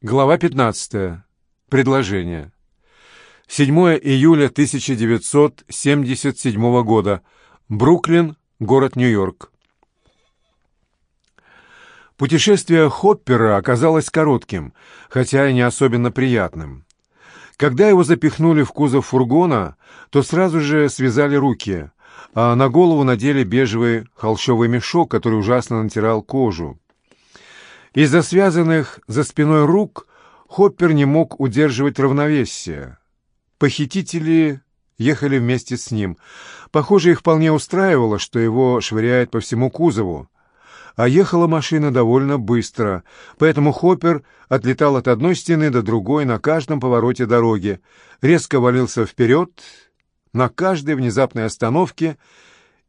Глава 15. Предложение. 7 июля 1977 года. Бруклин, город Нью-Йорк. Путешествие Хоппера оказалось коротким, хотя и не особенно приятным. Когда его запихнули в кузов фургона, то сразу же связали руки, а на голову надели бежевый холщовый мешок, который ужасно натирал кожу. Из-за связанных за спиной рук Хоппер не мог удерживать равновесие. Похитители ехали вместе с ним. Похоже, их вполне устраивало, что его швыряет по всему кузову. А ехала машина довольно быстро, поэтому Хоппер отлетал от одной стены до другой на каждом повороте дороги, резко валился вперед на каждой внезапной остановке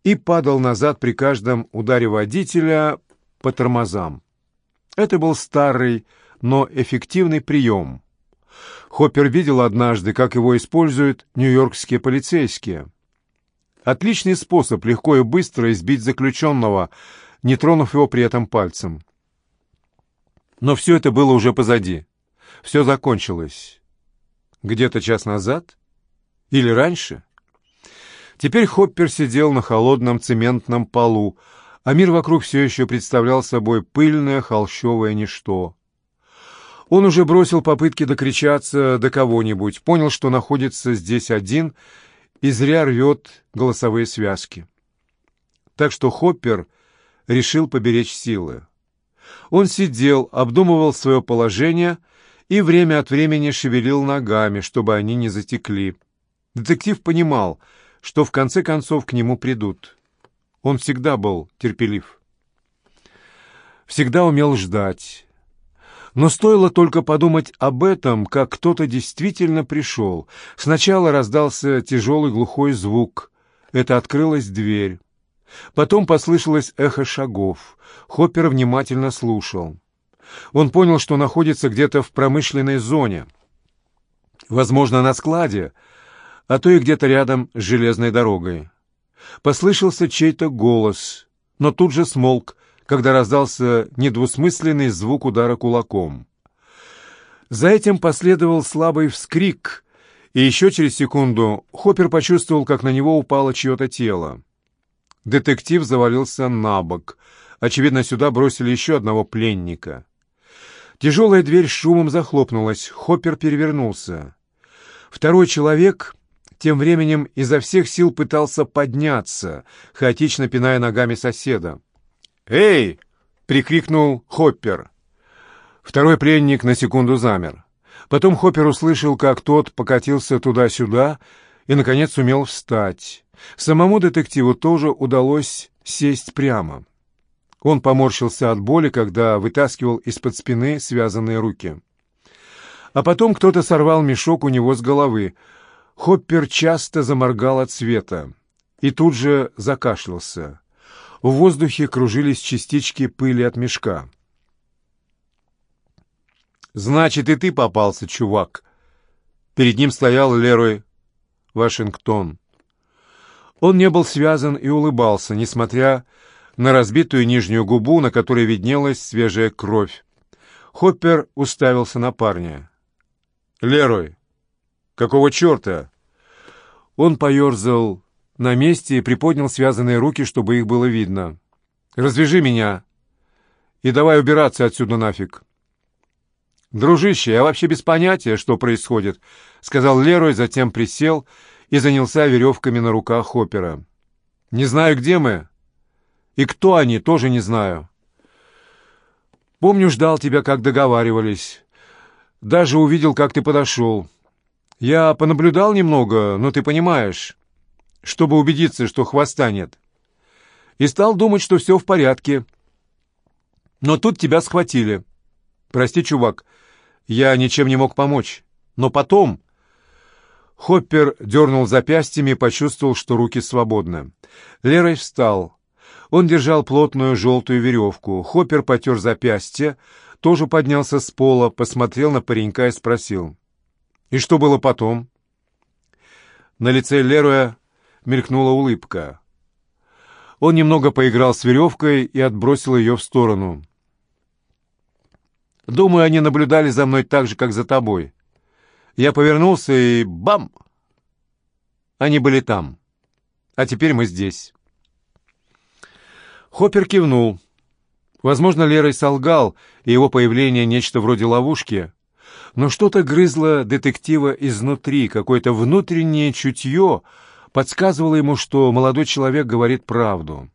и падал назад при каждом ударе водителя по тормозам. Это был старый, но эффективный прием. Хоппер видел однажды, как его используют нью-йоркские полицейские. Отличный способ легко и быстро избить заключенного, не тронув его при этом пальцем. Но все это было уже позади. Все закончилось. Где-то час назад? Или раньше? Теперь Хоппер сидел на холодном цементном полу, а мир вокруг все еще представлял собой пыльное холщовое ничто. Он уже бросил попытки докричаться до кого-нибудь, понял, что находится здесь один и зря рвет голосовые связки. Так что Хоппер решил поберечь силы. Он сидел, обдумывал свое положение и время от времени шевелил ногами, чтобы они не затекли. Детектив понимал, что в конце концов к нему придут. Он всегда был терпелив. Всегда умел ждать. Но стоило только подумать об этом, как кто-то действительно пришел. Сначала раздался тяжелый глухой звук. Это открылась дверь. Потом послышалось эхо шагов. Хоппер внимательно слушал. Он понял, что находится где-то в промышленной зоне. Возможно, на складе, а то и где-то рядом с железной дорогой. Послышался чей-то голос, но тут же смолк, когда раздался недвусмысленный звук удара кулаком. За этим последовал слабый вскрик, и еще через секунду Хоппер почувствовал, как на него упало чье-то тело. Детектив завалился на бок. Очевидно, сюда бросили еще одного пленника. Тяжелая дверь шумом захлопнулась. Хоппер перевернулся. Второй человек тем временем изо всех сил пытался подняться, хаотично пиная ногами соседа. «Эй!» — прикрикнул Хоппер. Второй пленник на секунду замер. Потом Хоппер услышал, как тот покатился туда-сюда и, наконец, сумел встать. Самому детективу тоже удалось сесть прямо. Он поморщился от боли, когда вытаскивал из-под спины связанные руки. А потом кто-то сорвал мешок у него с головы — Хоппер часто заморгал от света и тут же закашлялся. В воздухе кружились частички пыли от мешка. «Значит, и ты попался, чувак!» Перед ним стоял Лерой Вашингтон. Он не был связан и улыбался, несмотря на разбитую нижнюю губу, на которой виднелась свежая кровь. Хоппер уставился на парня. «Лерой, «Какого черта?» Он поерзал на месте и приподнял связанные руки, чтобы их было видно. «Развяжи меня и давай убираться отсюда нафиг». «Дружище, я вообще без понятия, что происходит», — сказал Лерой, затем присел и занялся веревками на руках Хоппера. «Не знаю, где мы. И кто они, тоже не знаю. Помню, ждал тебя, как договаривались. Даже увидел, как ты подошел. Я понаблюдал немного, но ты понимаешь, чтобы убедиться, что хвоста нет. И стал думать, что все в порядке. Но тут тебя схватили. Прости, чувак, я ничем не мог помочь. Но потом... Хоппер дернул запястьями и почувствовал, что руки свободны. Лерой встал. Он держал плотную желтую веревку. Хоппер потер запястье, тоже поднялся с пола, посмотрел на паренька и спросил. И что было потом? На лице Леруя мелькнула улыбка. Он немного поиграл с веревкой и отбросил ее в сторону. Думаю, они наблюдали за мной так же, как за тобой. Я повернулся и бам! Они были там. А теперь мы здесь. Хоппер кивнул. Возможно, Лерой солгал, и его появление нечто вроде ловушки. Но что-то грызло детектива изнутри, какое-то внутреннее чутье подсказывало ему, что молодой человек говорит правду.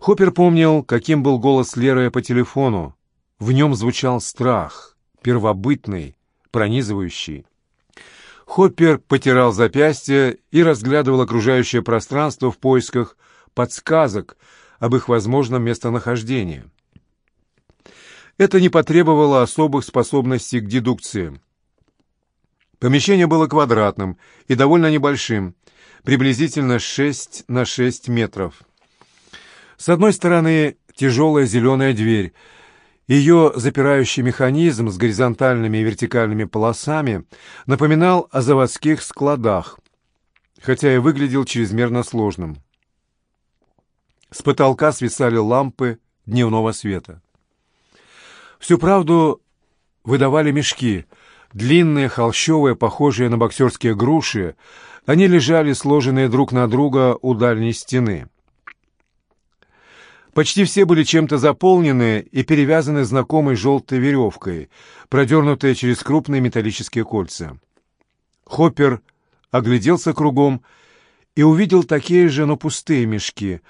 Хоппер помнил, каким был голос Леры по телефону. В нем звучал страх, первобытный, пронизывающий. Хоппер потирал запястье и разглядывал окружающее пространство в поисках подсказок об их возможном местонахождении. Это не потребовало особых способностей к дедукции. Помещение было квадратным и довольно небольшим, приблизительно 6 на 6 метров. С одной стороны тяжелая зеленая дверь. Ее запирающий механизм с горизонтальными и вертикальными полосами напоминал о заводских складах, хотя и выглядел чрезмерно сложным. С потолка свисали лампы дневного света. Всю правду выдавали мешки, длинные, холщовые, похожие на боксерские груши. Они лежали, сложенные друг на друга у дальней стены. Почти все были чем-то заполнены и перевязаны знакомой желтой веревкой, продернутой через крупные металлические кольца. Хоппер огляделся кругом и увидел такие же, но пустые мешки,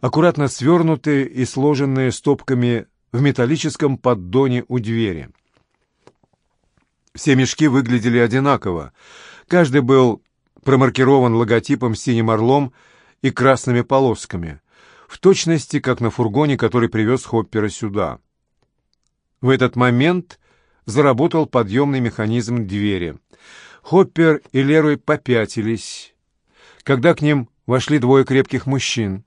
аккуратно свернутые и сложенные стопками в металлическом поддоне у двери. Все мешки выглядели одинаково. Каждый был промаркирован логотипом синим орлом и красными полосками, в точности, как на фургоне, который привез Хоппера сюда. В этот момент заработал подъемный механизм двери. Хоппер и Лерой попятились, когда к ним вошли двое крепких мужчин.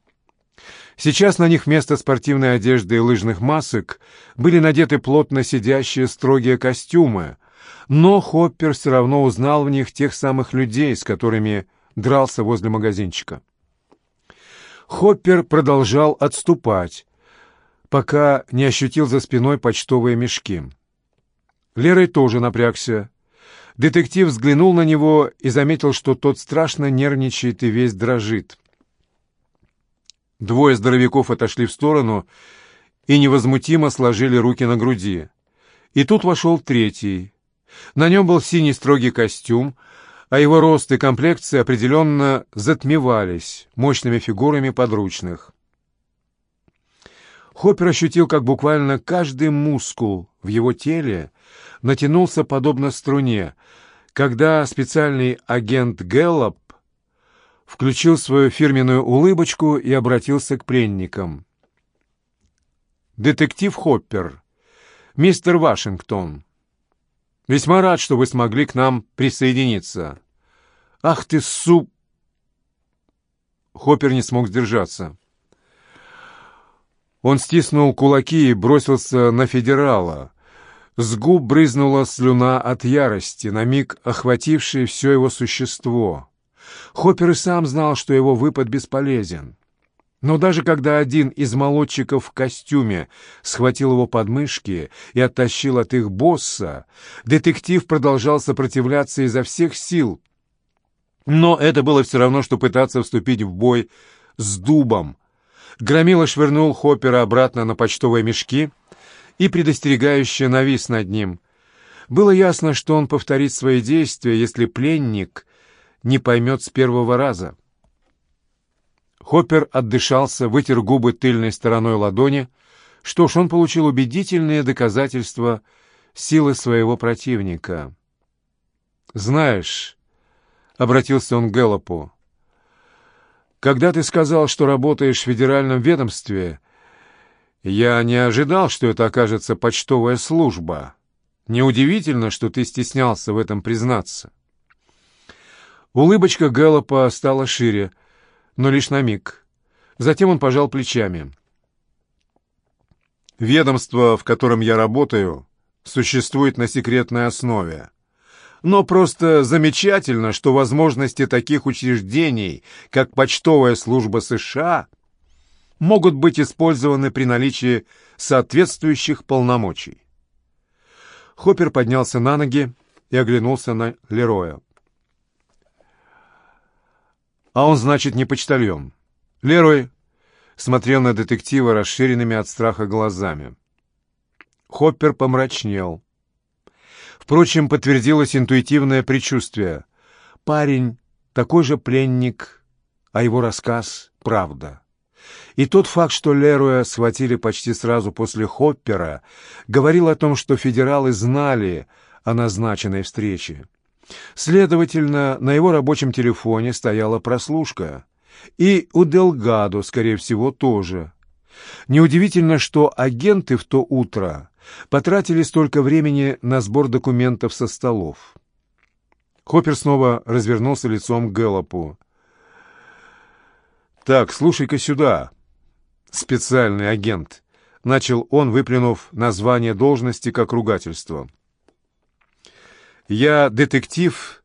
Сейчас на них вместо спортивной одежды и лыжных масок были надеты плотно сидящие строгие костюмы, но Хоппер все равно узнал в них тех самых людей, с которыми дрался возле магазинчика. Хоппер продолжал отступать, пока не ощутил за спиной почтовые мешки. Лерой тоже напрягся. Детектив взглянул на него и заметил, что тот страшно нервничает и весь дрожит. Двое здоровяков отошли в сторону и невозмутимо сложили руки на груди. И тут вошел третий. На нем был синий строгий костюм, а его рост и комплекция определенно затмевались мощными фигурами подручных. Хоппер ощутил, как буквально каждый мускул в его теле натянулся подобно струне, когда специальный агент Гэллоп включил свою фирменную улыбочку и обратился к пленникам. «Детектив Хоппер, мистер Вашингтон, весьма рад, что вы смогли к нам присоединиться. Ах ты, суп!» Хоппер не смог сдержаться. Он стиснул кулаки и бросился на федерала. С губ брызнула слюна от ярости, на миг охватившей все его существо. Хоппер и сам знал, что его выпад бесполезен. Но даже когда один из молодчиков в костюме схватил его подмышки и оттащил от их босса, детектив продолжал сопротивляться изо всех сил. Но это было все равно, что пытаться вступить в бой с дубом. Громила швырнул Хоппера обратно на почтовые мешки и предостерегающе навис над ним. Было ясно, что он повторит свои действия, если пленник не поймет с первого раза. Хоппер отдышался, вытер губы тыльной стороной ладони. Что ж, он получил убедительные доказательства силы своего противника. «Знаешь», — обратился он к Гэллопу, — «когда ты сказал, что работаешь в федеральном ведомстве, я не ожидал, что это окажется почтовая служба. Неудивительно, что ты стеснялся в этом признаться». Улыбочка Гэллопа стала шире, но лишь на миг. Затем он пожал плечами. «Ведомство, в котором я работаю, существует на секретной основе. Но просто замечательно, что возможности таких учреждений, как почтовая служба США, могут быть использованы при наличии соответствующих полномочий. Хоппер поднялся на ноги и оглянулся на Лероя. «А он, значит, не почтальон». Лерой смотрел на детектива расширенными от страха глазами. Хоппер помрачнел. Впрочем, подтвердилось интуитивное предчувствие. Парень такой же пленник, а его рассказ — правда. И тот факт, что Леруя схватили почти сразу после Хоппера, говорил о том, что федералы знали о назначенной встрече. Следовательно, на его рабочем телефоне стояла прослушка. И у Делгадо, скорее всего, тоже. Неудивительно, что агенты в то утро потратили столько времени на сбор документов со столов. Хоппер снова развернулся лицом к Гэллопу. «Так, слушай-ка сюда, специальный агент», — начал он, выплюнув название должности как ругательство. «Я детектив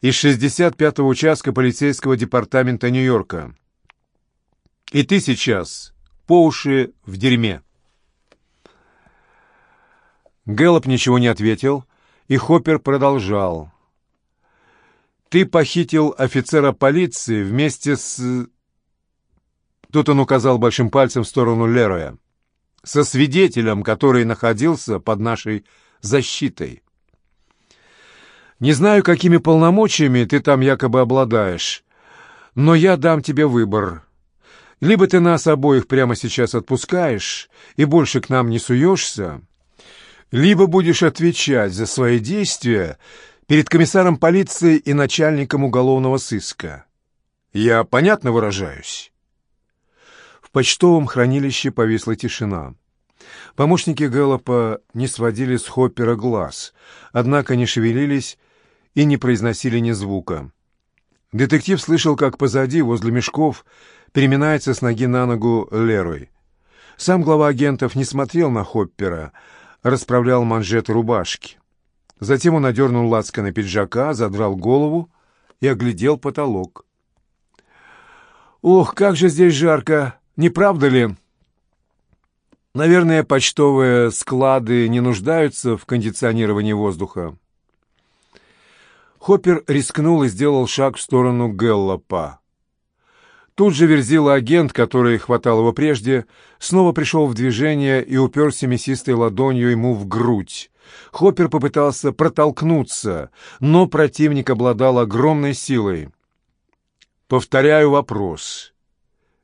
из 65-го участка полицейского департамента Нью-Йорка. И ты сейчас по уши в дерьме». Гэллоп ничего не ответил, и Хоппер продолжал. «Ты похитил офицера полиции вместе с...» Тут он указал большим пальцем в сторону Лероя. «Со свидетелем, который находился под нашей защитой. Не знаю, какими полномочиями ты там якобы обладаешь, но я дам тебе выбор. Либо ты нас обоих прямо сейчас отпускаешь и больше к нам не суешься, либо будешь отвечать за свои действия перед комиссаром полиции и начальником уголовного сыска. Я понятно выражаюсь?» В почтовом хранилище повисла тишина. Помощники Гэллопа не сводили с Хоппера глаз, однако не шевелились и не произносили ни звука. Детектив слышал, как позади, возле мешков, переминается с ноги на ногу Лерой. Сам глава агентов не смотрел на Хоппера, расправлял манжеты рубашки. Затем он одернул лацканы пиджака, задрал голову и оглядел потолок. «Ох, как же здесь жарко! Не правда ли?» «Наверное, почтовые склады не нуждаются в кондиционировании воздуха». Хоппер рискнул и сделал шаг в сторону Геллопа. Тут же верзила агент, который хватал его прежде, снова пришел в движение и уперся мясистой ладонью ему в грудь. Хоппер попытался протолкнуться, но противник обладал огромной силой. «Повторяю вопрос.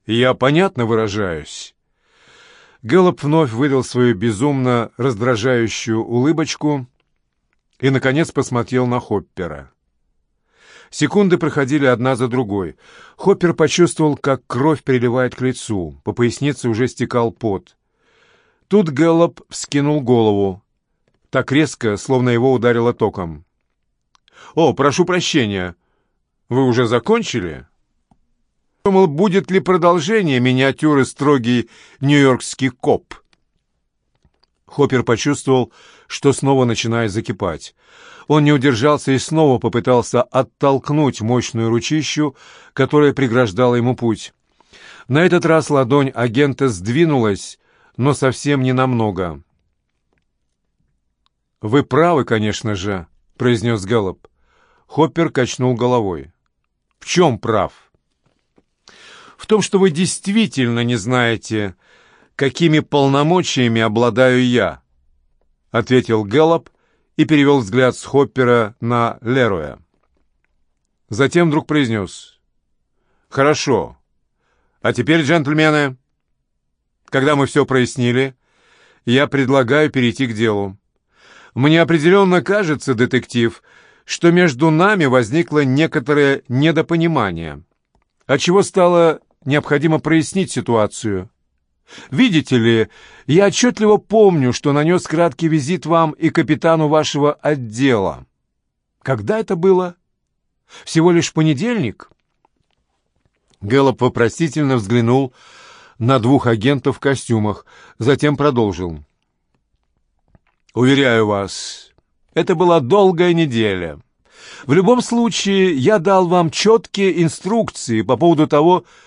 Я понятно выражаюсь?» Гэллоп вновь выдал свою безумно раздражающую улыбочку и, наконец, посмотрел на Хоппера. Секунды проходили одна за другой. Хоппер почувствовал, как кровь приливает к лицу. По пояснице уже стекал пот. Тут Гэллоп вскинул голову. Так резко, словно его ударило током. «О, прошу прощения. Вы уже закончили?» Думал, будет ли продолжение миниатюры «Строгий нью-йоркский коп». Хоппер почувствовал, что снова начинает закипать. Он не удержался и снова попытался оттолкнуть мощную ручищу, которая преграждала ему путь. На этот раз ладонь агента сдвинулась, но совсем не намного. «Вы правы, конечно же», — произнес Гэллоп. Хоппер качнул головой. «В чем прав?» «В том, что вы действительно не знаете, какими полномочиями обладаю я», — ответил Гэллоп, и перевел взгляд с Хоппера на Леруя. Затем вдруг произнес. «Хорошо. А теперь, джентльмены, когда мы все прояснили, я предлагаю перейти к делу. Мне определенно кажется, детектив, что между нами возникло некоторое недопонимание, отчего стало необходимо прояснить ситуацию». Видите ли, я отчетливо помню, что нанес краткий визит вам и капитану вашего отдела. Когда это было? Всего лишь понедельник?» Гэллоп вопросительно взглянул на двух агентов в костюмах, затем продолжил. «Уверяю вас, это была долгая неделя. В любом случае, я дал вам четкие инструкции по поводу того, что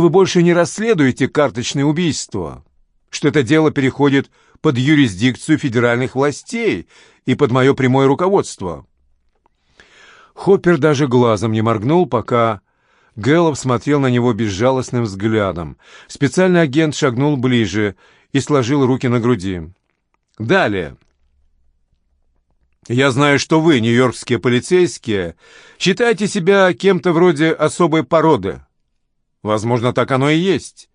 вы больше не расследуете карточные убийства, что это дело переходит под юрисдикцию федеральных властей и под мое прямое руководство. Хоппер даже глазом не моргнул, пока Гэллоп смотрел на него безжалостным взглядом. Специальный агент шагнул ближе и сложил руки на груди. «Далее. Я знаю, что вы, нью-йоркские полицейские, считаете себя кем-то вроде особой породы. Возможно, так оно и есть.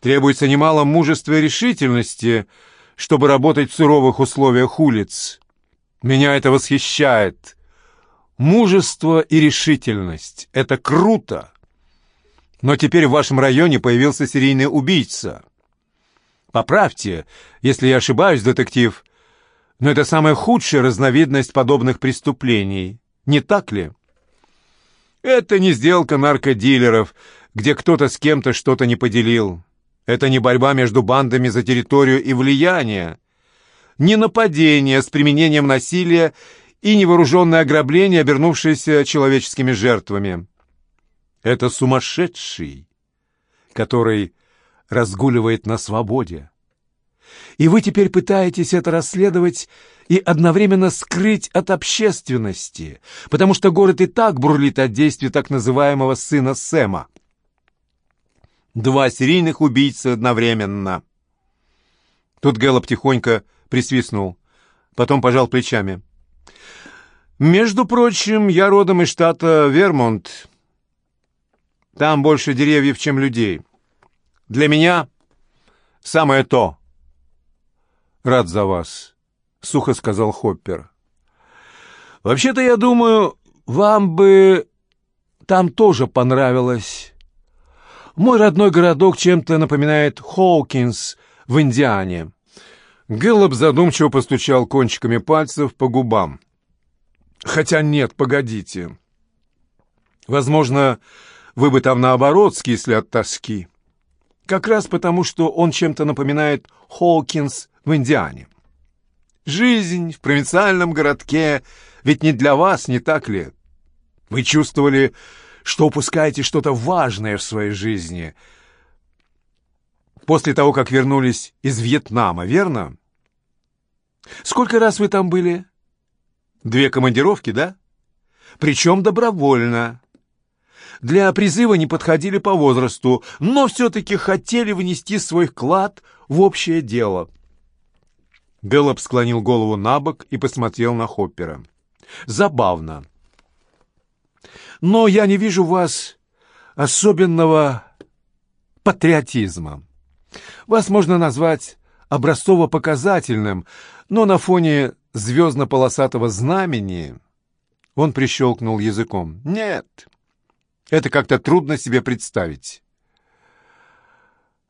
Требуется немало мужества и решительности, чтобы работать в суровых условиях улиц. Меня это восхищает. Мужество и решительность — это круто. Но теперь в вашем районе появился серийный убийца. Поправьте, если я ошибаюсь, детектив, но это самая худшая разновидность подобных преступлений. Не так ли? Это не сделка наркодилеров, где кто-то с кем-то что-то не поделил. Это не борьба между бандами за территорию и влияние. Не нападение с применением насилия и невооруженное ограбление, обернувшееся человеческими жертвами. Это сумасшедший, который разгуливает на свободе. И вы теперь пытаетесь это расследовать и одновременно скрыть от общественности, потому что город и так бурлит от действий так называемого сына Сэма. Два серийных убийцы одновременно. Тут Гэллоп тихонько присвистнул, потом пожал плечами. «Между прочим, я родом из штата Вермонт. Там больше деревьев, чем людей. Для меня самое то». «Рад за вас», — сухо сказал Хоппер. «Вообще-то, я думаю, вам бы там тоже понравилось. Мой родной городок чем-то напоминает Хоукинс в Индиане». Гэллоп задумчиво постучал кончиками пальцев по губам. «Хотя нет, погодите. Возможно, вы бы там наоборот скисли от тоски. Как раз потому, что он чем-то напоминает Хоукинс в Индиане. Жизнь в провинциальном городке ведь не для вас, не так ли? Вы чувствовали, что упускаете что-то важное в своей жизни после того, как вернулись из Вьетнама, верно? Сколько раз вы там были? Две командировки, да? Причем добровольно. Для призыва не подходили по возрасту, но все-таки хотели внести свой вклад в общее дело. Гэллоп склонил голову на бок и посмотрел на Хоппера. «Забавно. Но я не вижу вас особенного патриотизма. Вас можно назвать образцово-показательным, но на фоне звездно-полосатого знамени...» Он прищелкнул языком. «Нет, это как-то трудно себе представить».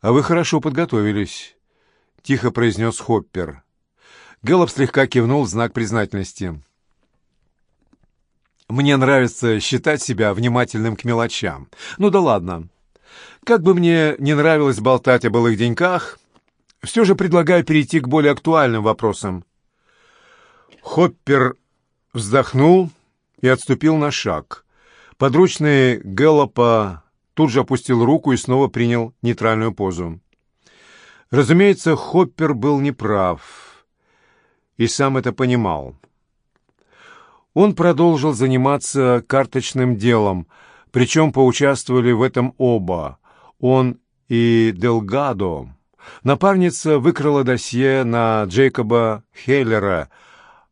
«А вы хорошо подготовились», — тихо произнес Хоппер. Гэллоп слегка кивнул в знак признательности. «Мне нравится считать себя внимательным к мелочам. Ну да ладно. Как бы мне не нравилось болтать о былых деньках, все же предлагаю перейти к более актуальным вопросам». Хоппер вздохнул и отступил на шаг. Подручный Гэллопа тут же опустил руку и снова принял нейтральную позу. Разумеется, Хоппер был неправ и сам это понимал. Он продолжил заниматься карточным делом, причем поучаствовали в этом оба, он и Делгадо. Напарница выкрала досье на Джейкоба Хеллера,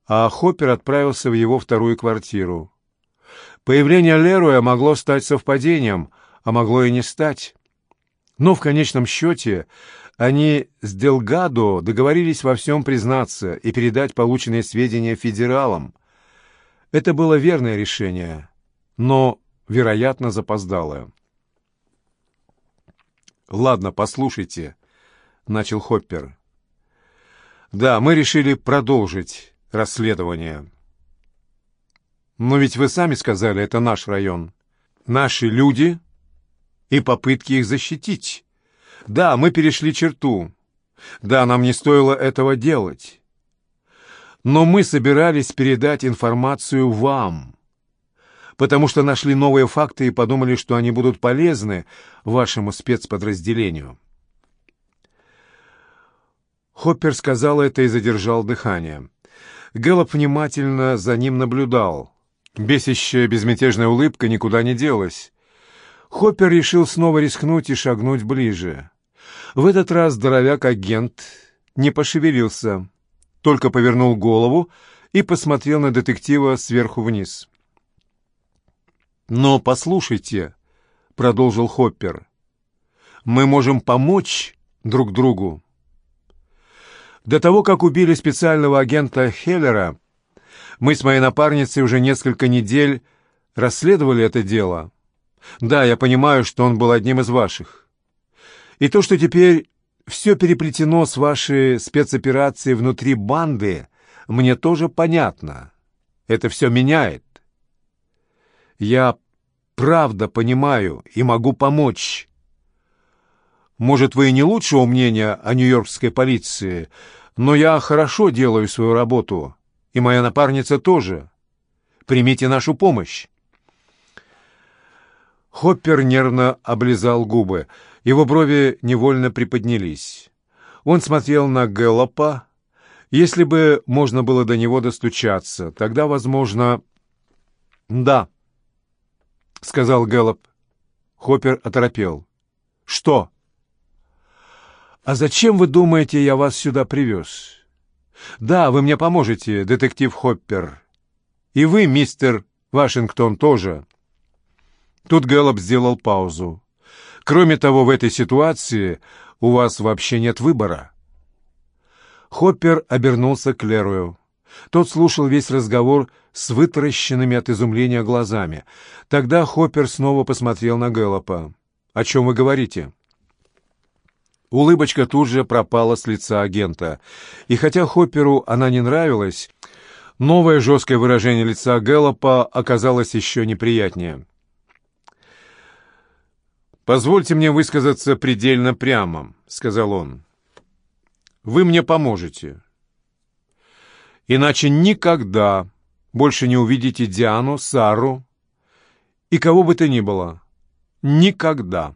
а Хоппер отправился в его вторую квартиру. Появление Леруя могло стать совпадением, а могло и не стать. Но в конечном счете они с Делгадо договорились во всем признаться и передать полученные сведения федералам. Это было верное решение, но, вероятно, запоздалое. «Ладно, послушайте», — начал Хоппер. «Да, мы решили продолжить расследование. Но ведь вы сами сказали, это наш район. Наши люди и попытки их защитить». Да, мы перешли черту. Да, нам не стоило этого делать. Но мы собирались передать информацию вам, потому что нашли новые факты и подумали, что они будут полезны вашему спецподразделению. Хоппер сказал это и задержал дыхание. Гэллоп внимательно за ним наблюдал. Бесящая безмятежная улыбка никуда не делась. Хоппер решил снова рискнуть и шагнуть ближе. В этот раз здоровяк-агент не пошевелился, только повернул голову и посмотрел на детектива сверху вниз. «Но послушайте», — продолжил Хоппер, — «мы можем помочь друг другу». До того, как убили специального агента Хеллера, мы с моей напарницей уже несколько недель расследовали это дело. Да, я понимаю, что он был одним из ваших. И то, что теперь все переплетено с вашей спецоперацией внутри банды, мне тоже понятно. Это все меняет. Я правда понимаю и могу помочь. Может, вы и не лучшего мнения о нью-йоркской полиции, но я хорошо делаю свою работу, и моя напарница тоже. Примите нашу помощь. Хоппер нервно облизал губы. Его брови невольно приподнялись. Он смотрел на Гэллопа. Если бы можно было до него достучаться, тогда, возможно... «Да», — сказал Гэллоп. Хоппер оторопел. «Что?» «А зачем, вы думаете, я вас сюда привез?» «Да, вы мне поможете, детектив Хоппер. И вы, мистер Вашингтон, тоже». Тут Гэллоп сделал паузу. «Кроме того, в этой ситуации у вас вообще нет выбора». Хоппер обернулся к Лерую. Тот слушал весь разговор с вытаращенными от изумления глазами. Тогда Хоппер снова посмотрел на Гэллопа. «О чем вы говорите?» Улыбочка тут же пропала с лица агента. И хотя Хопперу она не нравилась, новое жесткое выражение лица Гэллопа оказалось еще неприятнее. «Позвольте мне высказаться предельно прямо», — сказал он. «Вы мне поможете. Иначе никогда больше не увидите Диану, Сару и кого бы то ни было. Никогда».